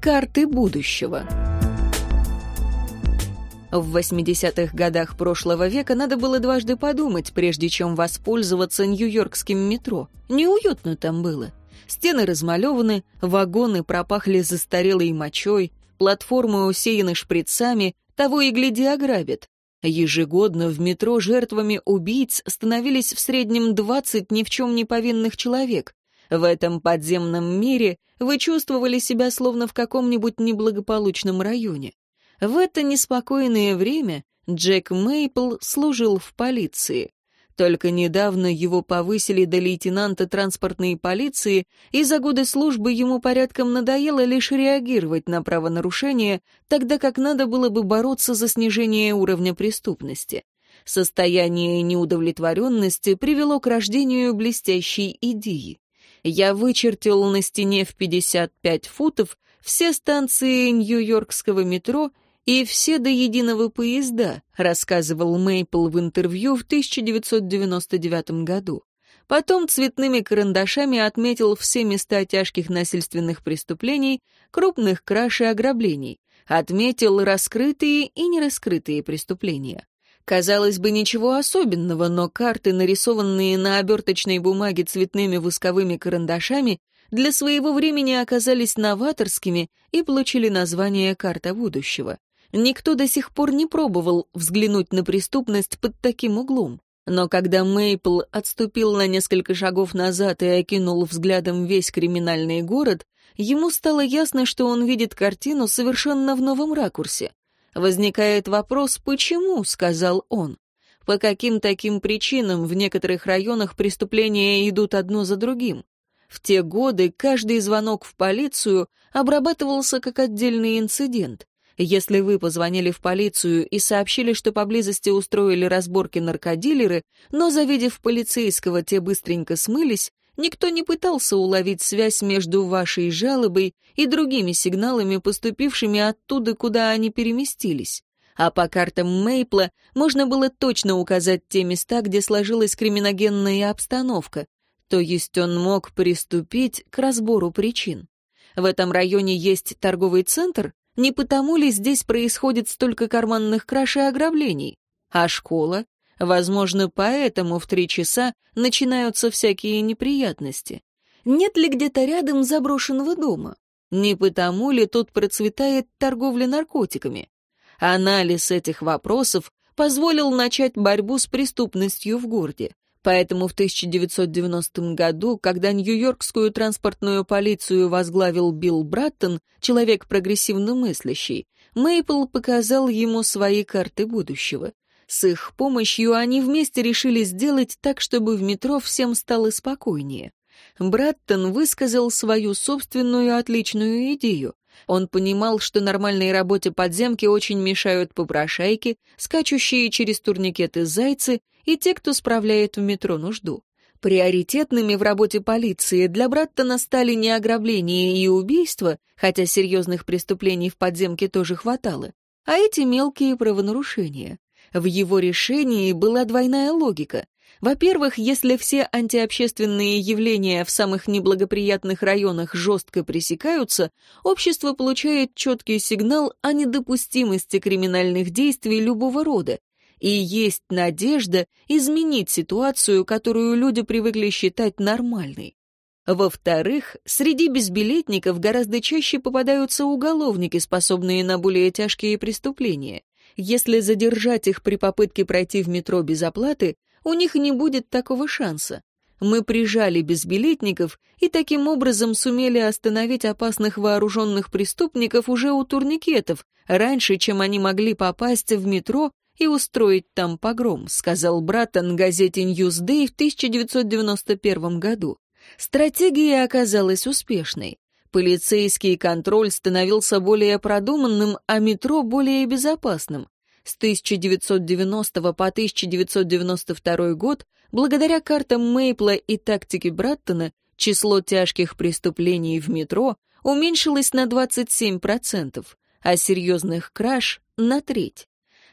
Карты будущего. В 80-х годах прошлого века надо было дважды подумать, прежде чем воспользоваться нью-йоркским метро. Неуютно там было. Стены размалеваны, вагоны пропахли застарелой мочой, платформы усеяны шприцами, того и гляди ограбят. Ежегодно в метро жертвами убийц становились в среднем 20 ни в чем не повинных человек. В этом подземном мире вы чувствовали себя словно в каком-нибудь неблагополучном районе. В это неспокойное время Джек Мейпл служил в полиции. Только недавно его повысили до лейтенанта транспортной полиции, и за годы службы ему порядком надоело лишь реагировать на правонарушения, тогда как надо было бы бороться за снижение уровня преступности. Состояние неудовлетворенности привело к рождению блестящей идеи. Я вычертил на стене в 55 футов все станции Нью-Йоркского метро и все до единого поезда, рассказывал Мейпл в интервью в 1999 году. Потом цветными карандашами отметил все места тяжких насильственных преступлений, крупных краж и ограблений. Отметил раскрытые и нераскрытые преступления. Казалось бы, ничего особенного, но карты, нарисованные на оберточной бумаге цветными восковыми карандашами, для своего времени оказались новаторскими и получили название «Карта будущего». Никто до сих пор не пробовал взглянуть на преступность под таким углом. Но когда Мейпл отступил на несколько шагов назад и окинул взглядом весь криминальный город, ему стало ясно, что он видит картину совершенно в новом ракурсе. «Возникает вопрос, почему?» — сказал он. «По каким таким причинам в некоторых районах преступления идут одно за другим? В те годы каждый звонок в полицию обрабатывался как отдельный инцидент. Если вы позвонили в полицию и сообщили, что поблизости устроили разборки наркодилеры, но, завидев полицейского, те быстренько смылись, никто не пытался уловить связь между вашей жалобой и другими сигналами, поступившими оттуда, куда они переместились. А по картам Мейпла можно было точно указать те места, где сложилась криминогенная обстановка, то есть он мог приступить к разбору причин. В этом районе есть торговый центр, не потому ли здесь происходит столько карманных краж и ограблений? А школа? Возможно, поэтому в три часа начинаются всякие неприятности. Нет ли где-то рядом заброшенного дома? Не потому ли тут процветает торговля наркотиками? Анализ этих вопросов позволил начать борьбу с преступностью в городе. Поэтому в 1990 году, когда Нью-Йоркскую транспортную полицию возглавил Билл Браттон, человек прогрессивно мыслящий, Мейпл показал ему свои карты будущего. С их помощью они вместе решили сделать так, чтобы в метро всем стало спокойнее. Браттон высказал свою собственную отличную идею. Он понимал, что нормальной работе подземки очень мешают попрошайки, скачущие через турникеты зайцы и те, кто справляет в метро нужду. Приоритетными в работе полиции для Браттона стали не ограбления и убийства, хотя серьезных преступлений в подземке тоже хватало, а эти мелкие правонарушения. В его решении была двойная логика. Во-первых, если все антиобщественные явления в самых неблагоприятных районах жестко пресекаются, общество получает четкий сигнал о недопустимости криминальных действий любого рода, и есть надежда изменить ситуацию, которую люди привыкли считать нормальной. Во-вторых, среди безбилетников гораздо чаще попадаются уголовники, способные на более тяжкие преступления. Если задержать их при попытке пройти в метро без оплаты, у них не будет такого шанса. Мы прижали безбилетников и таким образом сумели остановить опасных вооруженных преступников уже у турникетов, раньше, чем они могли попасть в метро и устроить там погром», сказал Браттон газете Newsday в 1991 году. Стратегия оказалась успешной. Полицейский контроль становился более продуманным, а метро более безопасным. С 1990 по 1992 год, благодаря картам Мейпла и тактике Браттона, число тяжких преступлений в метро уменьшилось на 27%, а серьезных краж — на треть.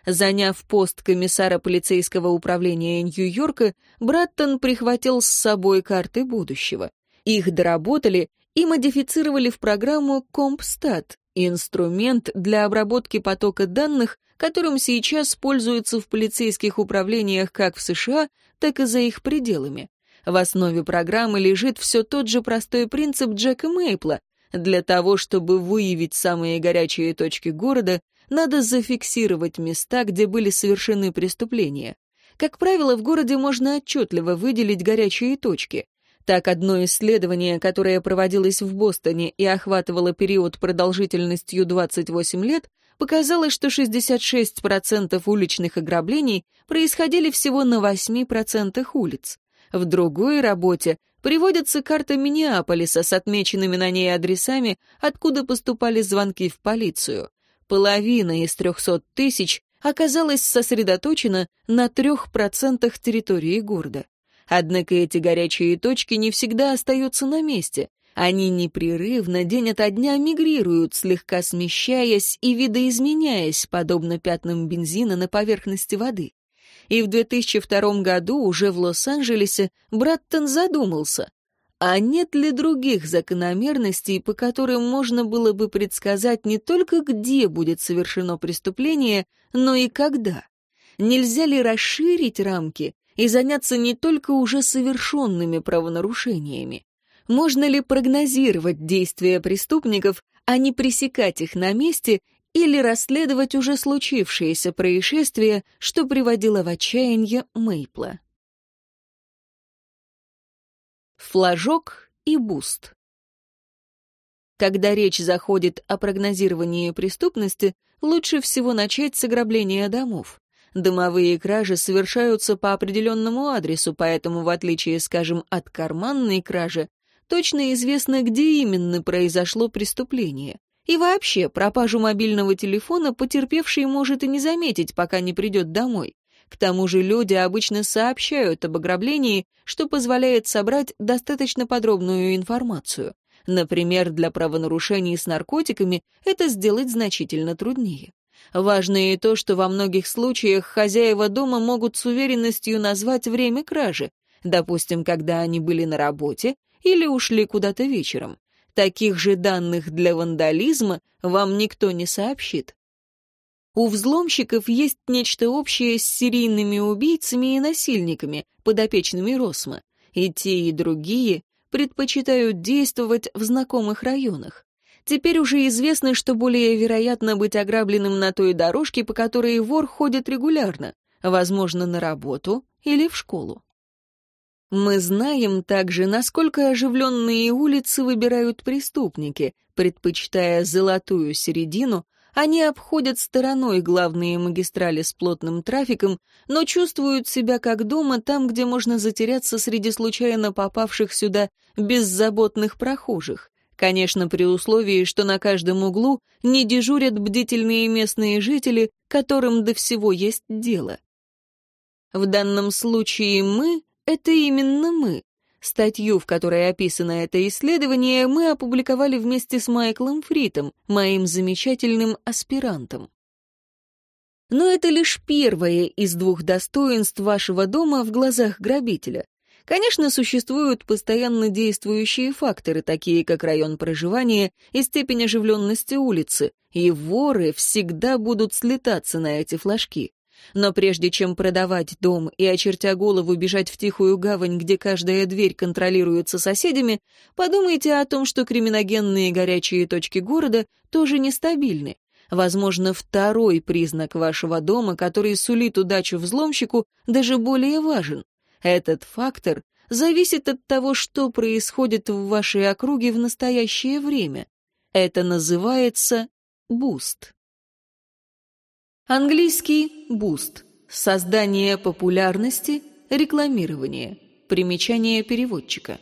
Заняв пост комиссара полицейского управления Нью-Йорка, Браттон прихватил с собой карты будущего. Их доработали и модифицировали в программу CompStat, инструмент для обработки потока данных, которым сейчас пользуются в полицейских управлениях как в США, так и за их пределами. В основе программы лежит все тот же простой принцип Джека Мейпла. Для того, чтобы выявить самые горячие точки города, надо зафиксировать места, где были совершены преступления. Как правило, в городе можно отчетливо выделить горячие точки. Так, одно исследование, которое проводилось в Бостоне и охватывало период продолжительностью 28 лет, показало, что 66% уличных ограблений происходили всего на 8% улиц. В другой работе приводится карта Миннеаполиса с отмеченными на ней адресами, откуда поступали звонки в полицию. Половина из 300 тысяч оказалась сосредоточена на 3% территории города. Однако эти горячие точки не всегда остаются на месте. Они непрерывно день ото дня мигрируют, слегка смещаясь и видоизменяясь, подобно пятнам бензина на поверхности воды. И в 2002 году уже в Лос-Анджелесе Браттон задумался, а нет ли других закономерностей, по которым можно было бы предсказать не только где будет совершено преступление, но и когда? Нельзя ли расширить рамки и заняться не только уже совершенными правонарушениями. Можно ли прогнозировать действия преступников, а не пресекать их на месте или расследовать уже случившееся происшествие, что приводило в отчаяние Мейпла? Флажок и буст. Когда речь заходит о прогнозировании преступности, лучше всего начать с ограбления домов. Домовые кражи совершаются по определенному адресу, поэтому, в отличие, скажем, от карманной кражи, точно известно, где именно произошло преступление. И вообще, пропажу мобильного телефона потерпевший может и не заметить, пока не придет домой. К тому же люди обычно сообщают об ограблении, что позволяет собрать достаточно подробную информацию. Например, для правонарушений с наркотиками это сделать значительно труднее. Важно и то, что во многих случаях хозяева дома могут с уверенностью назвать время кражи, допустим, когда они были на работе или ушли куда-то вечером. Таких же данных для вандализма вам никто не сообщит. У взломщиков есть нечто общее с серийными убийцами и насильниками, подопечными Росма, и те, и другие предпочитают действовать в знакомых районах. Теперь уже известно, что более вероятно быть ограбленным на той дорожке, по которой вор ходит регулярно, возможно, на работу или в школу. Мы знаем также, насколько оживленные улицы выбирают преступники, предпочитая золотую середину, они обходят стороной главные магистрали с плотным трафиком, но чувствуют себя как дома там, где можно затеряться среди случайно попавших сюда беззаботных прохожих. Конечно, при условии, что на каждом углу не дежурят бдительные местные жители, которым до всего есть дело. В данном случае мы — это именно мы. Статью, в которой описано это исследование, мы опубликовали вместе с Майклом Фритом, моим замечательным аспирантом. Но это лишь первое из двух достоинств вашего дома в глазах грабителя. Конечно, существуют постоянно действующие факторы, такие как район проживания и степень оживленности улицы, и воры всегда будут слетаться на эти флажки. Но прежде чем продавать дом и, очертя голову, бежать в тихую гавань, где каждая дверь контролируется соседями, подумайте о том, что криминогенные горячие точки города тоже нестабильны. Возможно, второй признак вашего дома, который сулит удачу взломщику, даже более важен. Этот фактор зависит от того, что происходит в вашей округе в настоящее время. Это называется буст. Английский boost. Создание популярности, рекламирование. Примечание переводчика.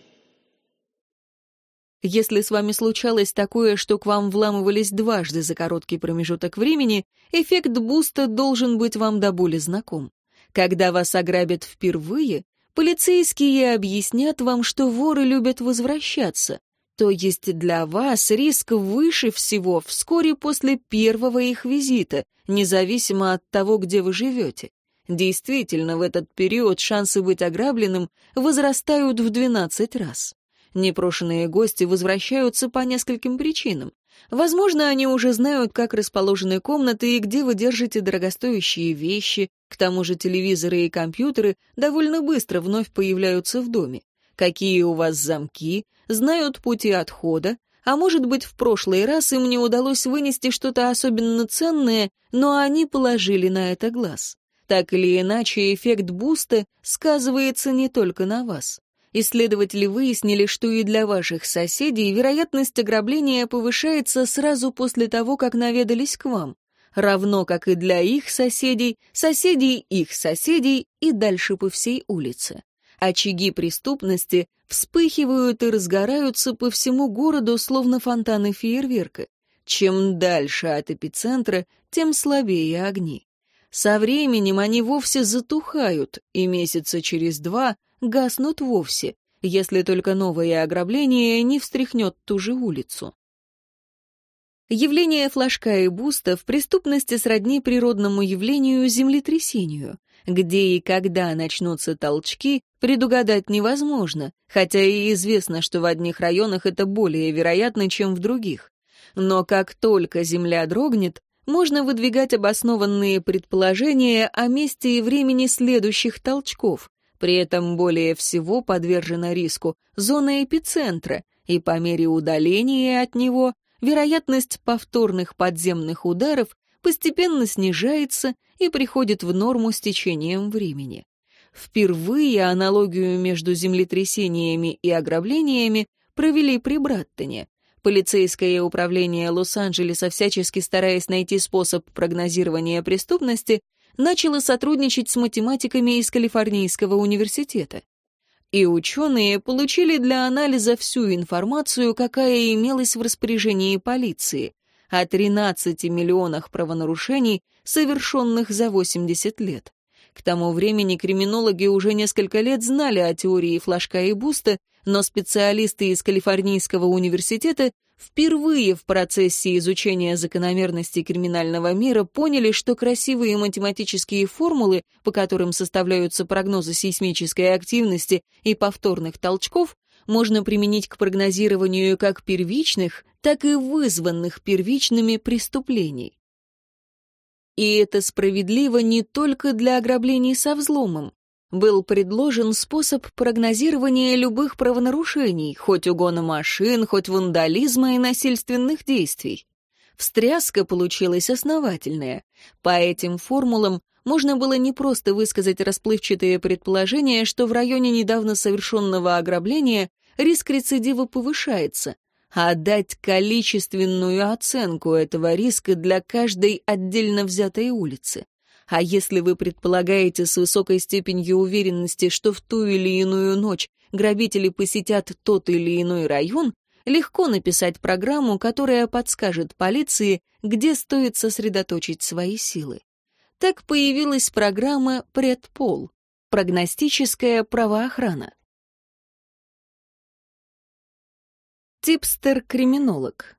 Если с вами случалось такое, что к вам вламывались дважды за короткий промежуток времени, эффект буста должен быть вам до боли знаком. Когда вас ограбят впервые, полицейские объяснят вам, что воры любят возвращаться. То есть для вас риск выше всего вскоре после первого их визита, независимо от того, где вы живете. Действительно, в этот период шансы быть ограбленным возрастают в 12 раз. Непрошенные гости возвращаются по нескольким причинам. Возможно, они уже знают, как расположены комнаты и где вы держите дорогостоящие вещи, к тому же телевизоры и компьютеры довольно быстро вновь появляются в доме. Какие у вас замки, знают пути отхода, а может быть, в прошлый раз им не удалось вынести что-то особенно ценное, но они положили на это глаз. Так или иначе, эффект буста сказывается не только на вас. Исследователи выяснили, что и для ваших соседей вероятность ограбления повышается сразу после того, как наведались к вам, равно как и для их соседей, соседей их соседей и дальше по всей улице. Очаги преступности вспыхивают и разгораются по всему городу, словно фонтаны фейерверка. Чем дальше от эпицентра, тем слабее огни. Со временем они вовсе затухают, и месяца через два гаснут вовсе, если только новое ограбление не встряхнет ту же улицу. Явление флажка и буста в преступности сродни природному явлению землетрясению. Где и когда начнутся толчки, предугадать невозможно, хотя и известно, что в одних районах это более вероятно, чем в других. Но как только земля дрогнет, можно выдвигать обоснованные предположения о месте и времени следующих толчков, при этом более всего подвержена риску зона эпицентра, и по мере удаления от него вероятность повторных подземных ударов постепенно снижается и приходит в норму с течением времени. Впервые аналогию между землетрясениями и ограблениями провели при Браттоне. Полицейское управление Лос-Анджелеса, всячески стараясь найти способ прогнозирования преступности, начало сотрудничать с математиками из Калифорнийского университета. И ученые получили для анализа всю информацию, какая имелась в распоряжении полиции, о 13 миллионах правонарушений, совершенных за 80 лет. К тому времени криминологи уже несколько лет знали о теории флажка и буста, но специалисты из Калифорнийского университета впервые в процессе изучения закономерностей криминального мира поняли, что красивые математические формулы, по которым составляются прогнозы сейсмической активности и повторных толчков, можно применить к прогнозированию как первичных, так и вызванных первичными преступлений. И это справедливо не только для ограблений со взломом был предложен способ прогнозирования любых правонарушений, хоть угона машин, хоть вандализма и насильственных действий. Встряска получилась основательная. По этим формулам можно было не просто высказать расплывчатые предположения, что в районе недавно совершенного ограбления риск рецидива повышается, а дать количественную оценку этого риска для каждой отдельно взятой улицы. А если вы предполагаете с высокой степенью уверенности, что в ту или иную ночь грабители посетят тот или иной район, легко написать программу, которая подскажет полиции, где стоит сосредоточить свои силы. Так появилась программа «Предпол» — прогностическая правоохрана. Типстер-криминолог.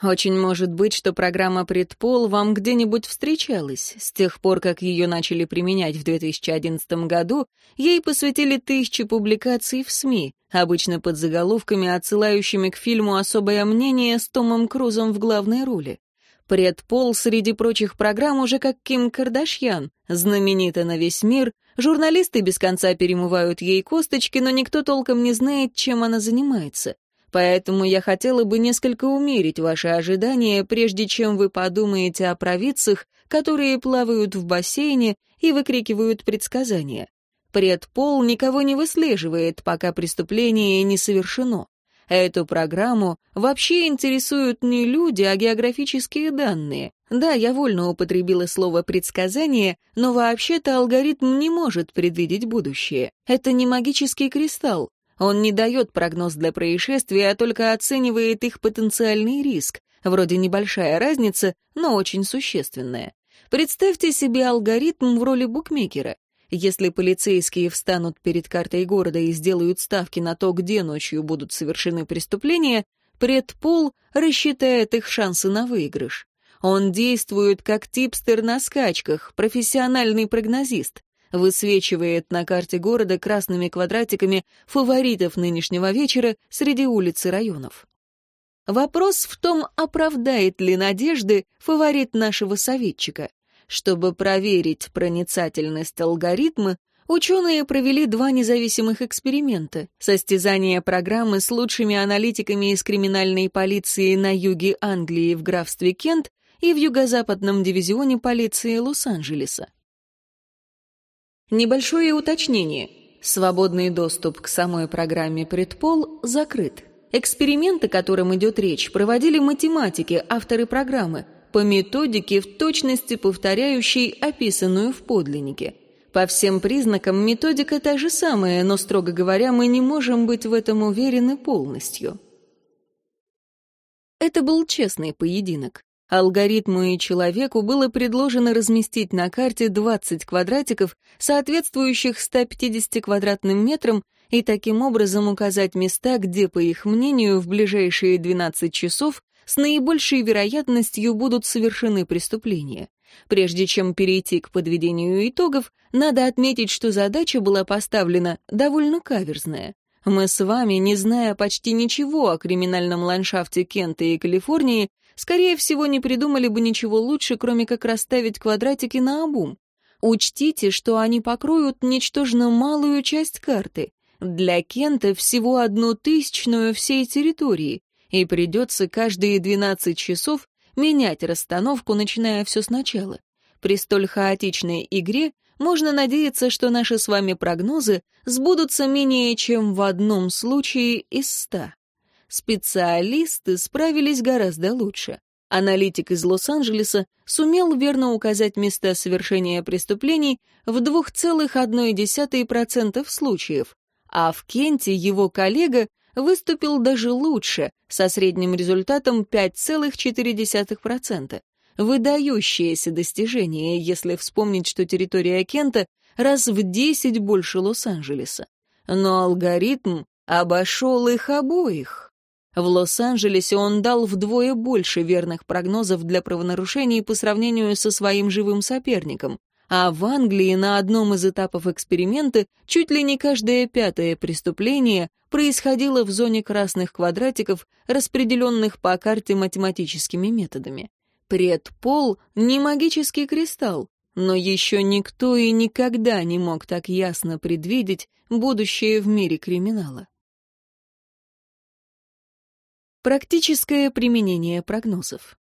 Очень может быть, что программа «Предпол» вам где-нибудь встречалась. С тех пор, как ее начали применять в 2011 году, ей посвятили тысячи публикаций в СМИ, обычно под заголовками, отсылающими к фильму «Особое мнение» с Томом Крузом в главной роли. «Предпол» среди прочих программ уже как Ким Кардашьян, знаменита на весь мир, журналисты без конца перемывают ей косточки, но никто толком не знает, чем она занимается. Поэтому я хотела бы несколько умерить ваши ожидания, прежде чем вы подумаете о провидцах, которые плавают в бассейне и выкрикивают предсказания. Предпол никого не выслеживает, пока преступление не совершено. Эту программу вообще интересуют не люди, а географические данные. Да, я вольно употребила слово «предсказание», но вообще-то алгоритм не может предвидеть будущее. Это не магический кристалл. Он не дает прогноз для происшествия, а только оценивает их потенциальный риск. Вроде небольшая разница, но очень существенная. Представьте себе алгоритм в роли букмекера. Если полицейские встанут перед картой города и сделают ставки на то, где ночью будут совершены преступления, предпол рассчитает их шансы на выигрыш. Он действует как типстер на скачках, профессиональный прогнозист. Высвечивает на карте города красными квадратиками фаворитов нынешнего вечера среди улиц и районов. Вопрос в том, оправдает ли надежды фаворит нашего советчика. Чтобы проверить проницательность алгоритма, ученые провели два независимых эксперимента. Состязание программы с лучшими аналитиками из криминальной полиции на юге Англии в графстве Кент и в юго-западном дивизионе полиции Лос-Анджелеса. Небольшое уточнение. Свободный доступ к самой программе «Предпол» закрыт. Эксперименты, о котором идет речь, проводили математики, авторы программы, по методике, в точности повторяющей описанную в подлиннике. По всем признакам методика та же самая, но, строго говоря, мы не можем быть в этом уверены полностью. Это был честный поединок. Алгоритму и человеку было предложено разместить на карте 20 квадратиков, соответствующих 150 квадратным метрам, и таким образом указать места, где, по их мнению, в ближайшие 12 часов с наибольшей вероятностью будут совершены преступления. Прежде чем перейти к подведению итогов, надо отметить, что задача была поставлена довольно каверзная. Мы с вами, не зная почти ничего о криминальном ландшафте Кента и Калифорнии, скорее всего, не придумали бы ничего лучше, кроме как расставить квадратики на обум. Учтите, что они покроют ничтожно малую часть карты. Для Кента всего одну тысячную всей территории, и придется каждые 12 часов менять расстановку, начиная все сначала. При столь хаотичной игре можно надеяться, что наши с вами прогнозы сбудутся менее чем в одном случае из ста специалисты справились гораздо лучше. Аналитик из Лос-Анджелеса сумел верно указать места совершения преступлений в 2,1% случаев, а в Кенте его коллега выступил даже лучше, со средним результатом 5,4%. Выдающееся достижение, если вспомнить, что территория Кента раз в 10 больше Лос-Анджелеса. Но алгоритм обошел их обоих. В Лос-Анджелесе он дал вдвое больше верных прогнозов для правонарушений по сравнению со своим живым соперником, а в Англии на одном из этапов эксперимента чуть ли не каждое пятое преступление происходило в зоне красных квадратиков, распределенных по карте математическими методами. Предпол — не магический кристалл, но еще никто и никогда не мог так ясно предвидеть будущее в мире криминала. Практическое применение прогнозов.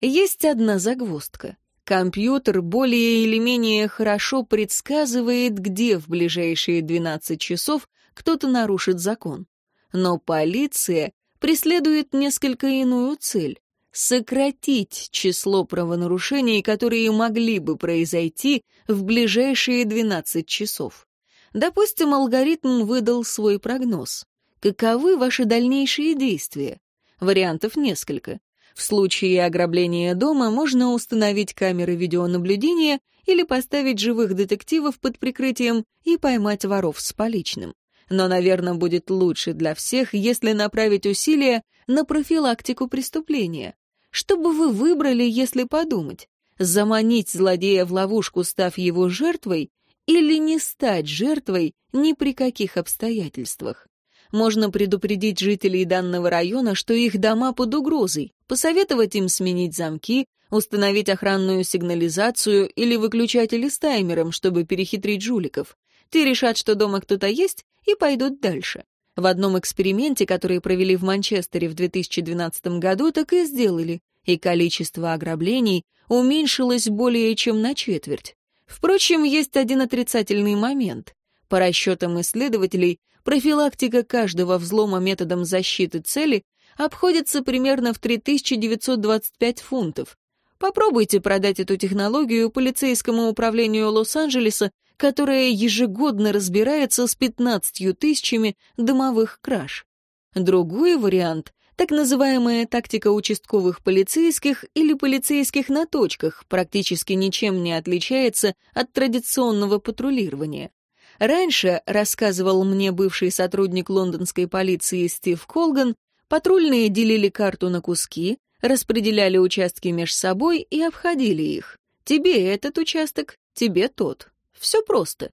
Есть одна загвоздка. Компьютер более или менее хорошо предсказывает, где в ближайшие 12 часов кто-то нарушит закон. Но полиция преследует несколько иную цель — сократить число правонарушений, которые могли бы произойти в ближайшие 12 часов. Допустим, алгоритм выдал свой прогноз. Каковы ваши дальнейшие действия? Вариантов несколько. В случае ограбления дома можно установить камеры видеонаблюдения или поставить живых детективов под прикрытием и поймать воров с поличным. Но, наверное, будет лучше для всех, если направить усилия на профилактику преступления. Что бы вы выбрали, если подумать? Заманить злодея в ловушку, став его жертвой, или не стать жертвой ни при каких обстоятельствах? Можно предупредить жителей данного района, что их дома под угрозой, посоветовать им сменить замки, установить охранную сигнализацию или выключатели с таймером, чтобы перехитрить жуликов. Те решат, что дома кто-то есть, и пойдут дальше. В одном эксперименте, который провели в Манчестере в 2012 году, так и сделали, и количество ограблений уменьшилось более чем на четверть. Впрочем, есть один отрицательный момент. По расчетам исследователей, профилактика каждого взлома методом защиты цели обходится примерно в 3925 фунтов. Попробуйте продать эту технологию полицейскому управлению Лос-Анджелеса, которое ежегодно разбирается с 15 тысячами домовых краж. Другой вариант — так называемая тактика участковых полицейских или полицейских на точках, практически ничем не отличается от традиционного патрулирования. Раньше, рассказывал мне бывший сотрудник лондонской полиции Стив Колган, патрульные делили карту на куски, распределяли участки между собой и обходили их. Тебе этот участок, тебе тот. Все просто.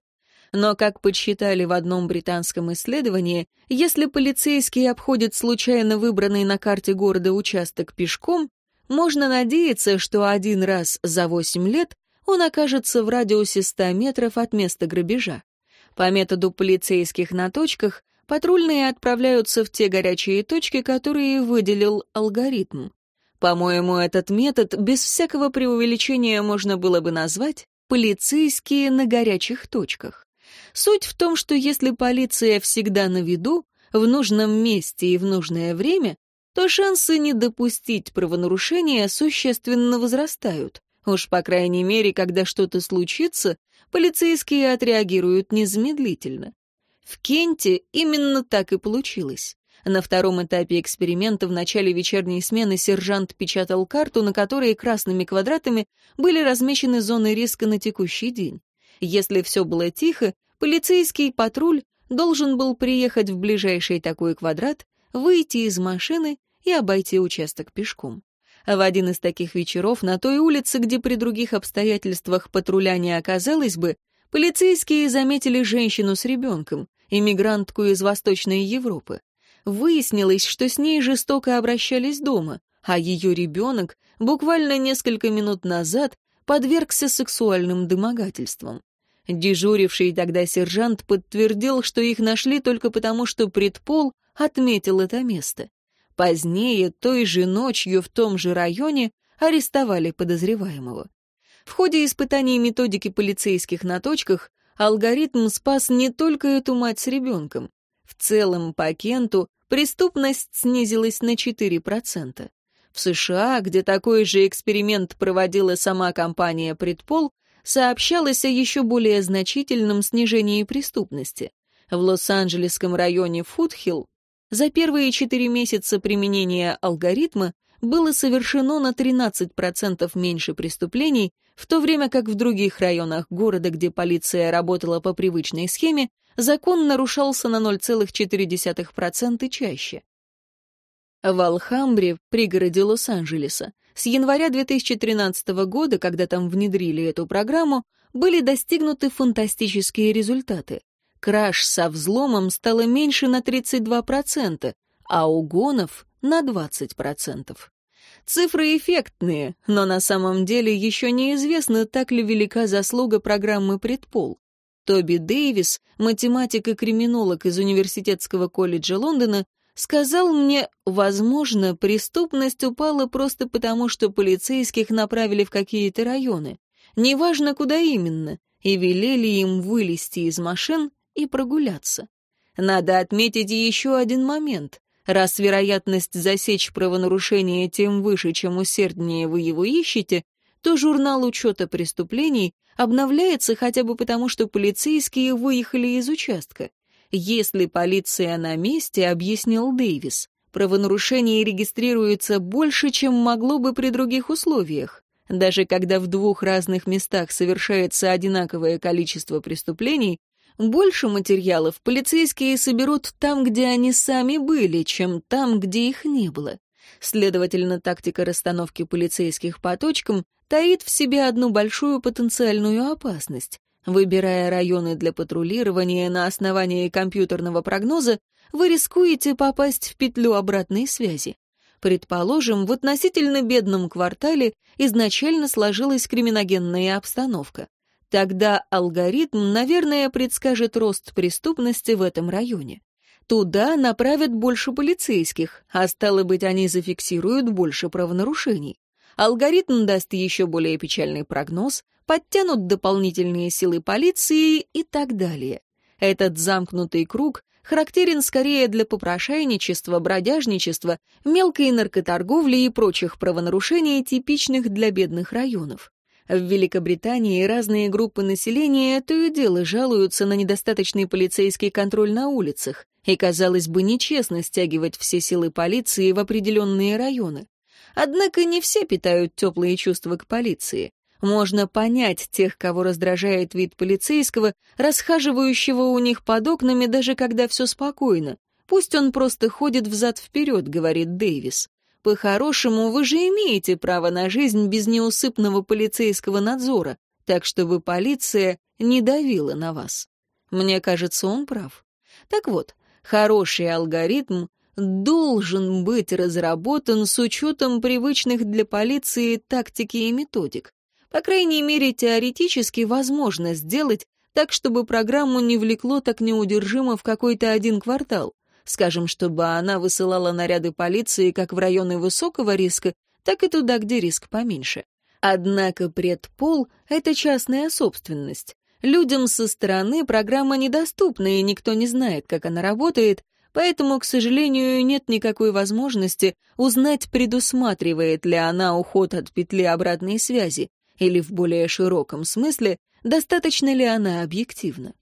Но, как подсчитали в одном британском исследовании, если полицейский обходит случайно выбранный на карте города участок пешком, можно надеяться, что один раз за 8 лет он окажется в радиусе 100 метров от места грабежа. По методу полицейских на точках патрульные отправляются в те горячие точки, которые выделил алгоритм. По-моему, этот метод без всякого преувеличения можно было бы назвать «полицейские на горячих точках». Суть в том, что если полиция всегда на виду, в нужном месте и в нужное время, то шансы не допустить правонарушения существенно возрастают. Уж по крайней мере, когда что-то случится, полицейские отреагируют незамедлительно. В Кенте именно так и получилось. На втором этапе эксперимента в начале вечерней смены сержант печатал карту, на которой красными квадратами были размечены зоны риска на текущий день. Если все было тихо, полицейский патруль должен был приехать в ближайший такой квадрат, выйти из машины и обойти участок пешком. В один из таких вечеров на той улице, где при других обстоятельствах патруля не оказалось бы, полицейские заметили женщину с ребенком, иммигрантку из Восточной Европы. Выяснилось, что с ней жестоко обращались дома, а ее ребенок буквально несколько минут назад подвергся сексуальным домогательствам. Дежуривший тогда сержант подтвердил, что их нашли только потому, что предпол отметил это место. Позднее, той же ночью в том же районе, арестовали подозреваемого. В ходе испытаний методики полицейских на точках алгоритм спас не только эту мать с ребенком. В целом по Кенту преступность снизилась на 4%. В США, где такой же эксперимент проводила сама компания «Предпол», сообщалось о еще более значительном снижении преступности. В Лос-Анджелесском районе Фудхилл за первые четыре месяца применения алгоритма было совершено на 13% меньше преступлений, в то время как в других районах города, где полиция работала по привычной схеме, закон нарушался на 0,4% чаще. В Алхамбре, пригороде Лос-Анджелеса, с января 2013 года, когда там внедрили эту программу, были достигнуты фантастические результаты. Краж со взломом стало меньше на 32%, а угонов — на 20%. Цифры эффектные, но на самом деле еще неизвестно, так ли велика заслуга программы «Предпол». Тоби Дэвис, математик и криминолог из Университетского колледжа Лондона, Сказал мне, возможно, преступность упала просто потому, что полицейских направили в какие-то районы, неважно куда именно, и велели им вылезти из машин и прогуляться. Надо отметить еще один момент. Раз вероятность засечь правонарушение тем выше, чем усерднее вы его ищете, то журнал учета преступлений обновляется хотя бы потому, что полицейские выехали из участка. Если полиция на месте, объяснил Дэвис, правонарушение регистрируется больше, чем могло бы при других условиях. Даже когда в двух разных местах совершается одинаковое количество преступлений, больше материалов полицейские соберут там, где они сами были, чем там, где их не было. Следовательно, тактика расстановки полицейских по точкам таит в себе одну большую потенциальную опасность. Выбирая районы для патрулирования на основании компьютерного прогноза, вы рискуете попасть в петлю обратной связи. Предположим, в относительно бедном квартале изначально сложилась криминогенная обстановка. Тогда алгоритм, наверное, предскажет рост преступности в этом районе. Туда направят больше полицейских, а стало быть, они зафиксируют больше правонарушений. Алгоритм даст еще более печальный прогноз, подтянут дополнительные силы полиции и так далее. Этот замкнутый круг характерен скорее для попрошайничества, бродяжничества, мелкой наркоторговли и прочих правонарушений, типичных для бедных районов. В Великобритании разные группы населения то и дело жалуются на недостаточный полицейский контроль на улицах, и, казалось бы, нечестно стягивать все силы полиции в определенные районы. Однако не все питают теплые чувства к полиции. Можно понять тех, кого раздражает вид полицейского, расхаживающего у них под окнами, даже когда все спокойно. Пусть он просто ходит взад-вперед, говорит Дэвис. По-хорошему, вы же имеете право на жизнь без неусыпного полицейского надзора. так чтобы полиция не давила на вас. Мне кажется, он прав. Так вот, хороший алгоритм должен быть разработан с учетом привычных для полиции тактики и методик. По крайней мере, теоретически возможно сделать так, чтобы программу не влекло так неудержимо в какой-то один квартал. Скажем, чтобы она высылала наряды полиции как в районы высокого риска, так и туда, где риск поменьше. Однако предпол — это частная собственность. Людям со стороны программа недоступна, и никто не знает, как она работает, поэтому, к сожалению, нет никакой возможности узнать, предусматривает ли она уход от петли обратной связи, или в более широком смысле, достаточно ли она объективна.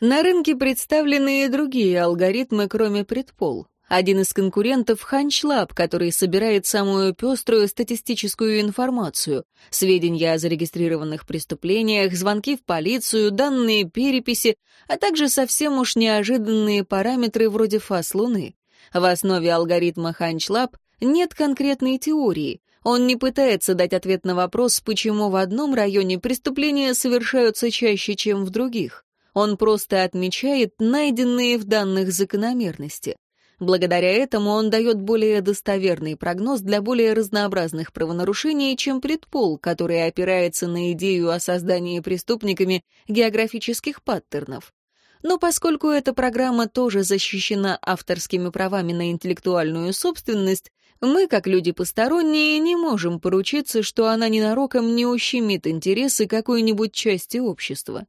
На рынке представлены и другие алгоритмы, кроме предпол. Один из конкурентов — HunchLab, который собирает самую пеструю статистическую информацию, сведения о зарегистрированных преступлениях, звонки в полицию, данные переписи, а также совсем уж неожиданные параметры вроде фаз Луны. В основе алгоритма HunchLab нет конкретной теории. Он не пытается дать ответ на вопрос, почему в одном районе преступления совершаются чаще, чем в других. Он просто отмечает найденные в данных закономерности. Благодаря этому он дает более достоверный прогноз для более разнообразных правонарушений, чем предпол, который опирается на идею о создании преступниками географических паттернов. Но поскольку эта программа тоже защищена авторскими правами на интеллектуальную собственность, мы, как люди посторонние, не можем поручиться, что она ненароком не ущемит интересы какой-нибудь части общества.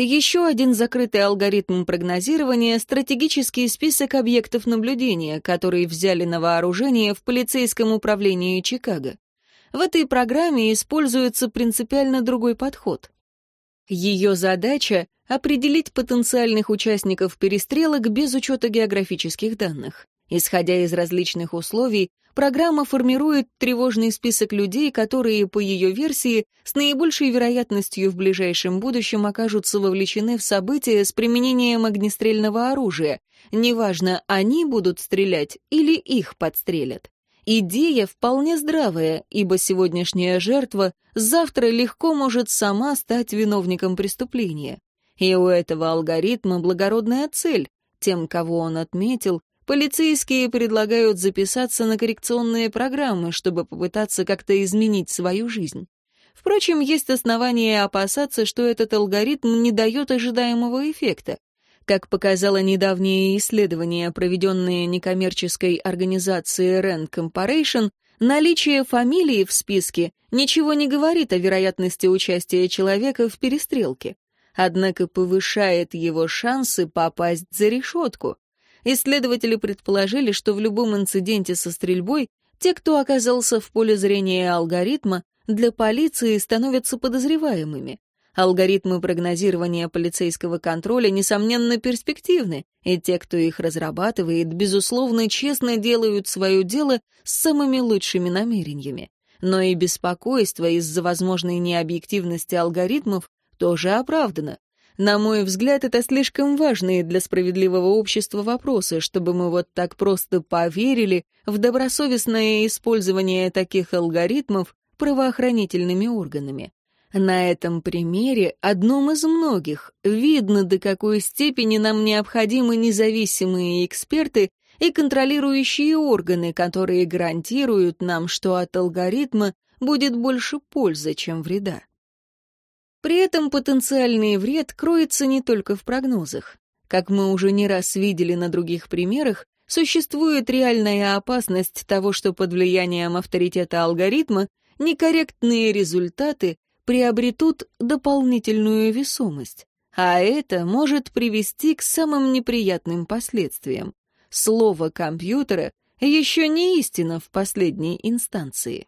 Еще один закрытый алгоритм прогнозирования — стратегический список объектов наблюдения, который взяли на вооружение в полицейском управлении Чикаго. В этой программе используется принципиально другой подход. Ее задача — определить потенциальных участников перестрелок без учета географических данных. Исходя из различных условий, программа формирует тревожный список людей, которые, по ее версии, с наибольшей вероятностью в ближайшем будущем окажутся вовлечены в события с применением огнестрельного оружия. Неважно, они будут стрелять или их подстрелят. Идея вполне здравая, ибо сегодняшняя жертва завтра легко может сама стать виновником преступления. И у этого алгоритма благородная цель. Тем, кого он отметил, Полицейские предлагают записаться на коррекционные программы, чтобы попытаться как-то изменить свою жизнь. Впрочем, есть основания опасаться, что этот алгоритм не дает ожидаемого эффекта. Как показало недавнее исследование, проведенное некоммерческой организацией Rand Comparison, наличие фамилии в списке ничего не говорит о вероятности участия человека в перестрелке, однако повышает его шансы попасть за решетку. Исследователи предположили, что в любом инциденте со стрельбой те, кто оказался в поле зрения алгоритма, для полиции становятся подозреваемыми. Алгоритмы прогнозирования полицейского контроля, несомненно, перспективны, и те, кто их разрабатывает, безусловно, честно делают свое дело с самыми лучшими намерениями. Но и беспокойство из-за возможной необъективности алгоритмов тоже оправдано. На мой взгляд, это слишком важные для справедливого общества вопросы, чтобы мы вот так просто поверили в добросовестное использование таких алгоритмов правоохранительными органами. На этом примере, одном из многих, видно, до какой степени нам необходимы независимые эксперты и контролирующие органы, которые гарантируют нам, что от алгоритма будет больше пользы, чем вреда. При этом потенциальный вред кроется не только в прогнозах. Как мы уже не раз видели на других примерах, существует реальная опасность того, что под влиянием авторитета алгоритма некорректные результаты приобретут дополнительную весомость, а это может привести к самым неприятным последствиям. Слово компьютера еще не истина в последней инстанции.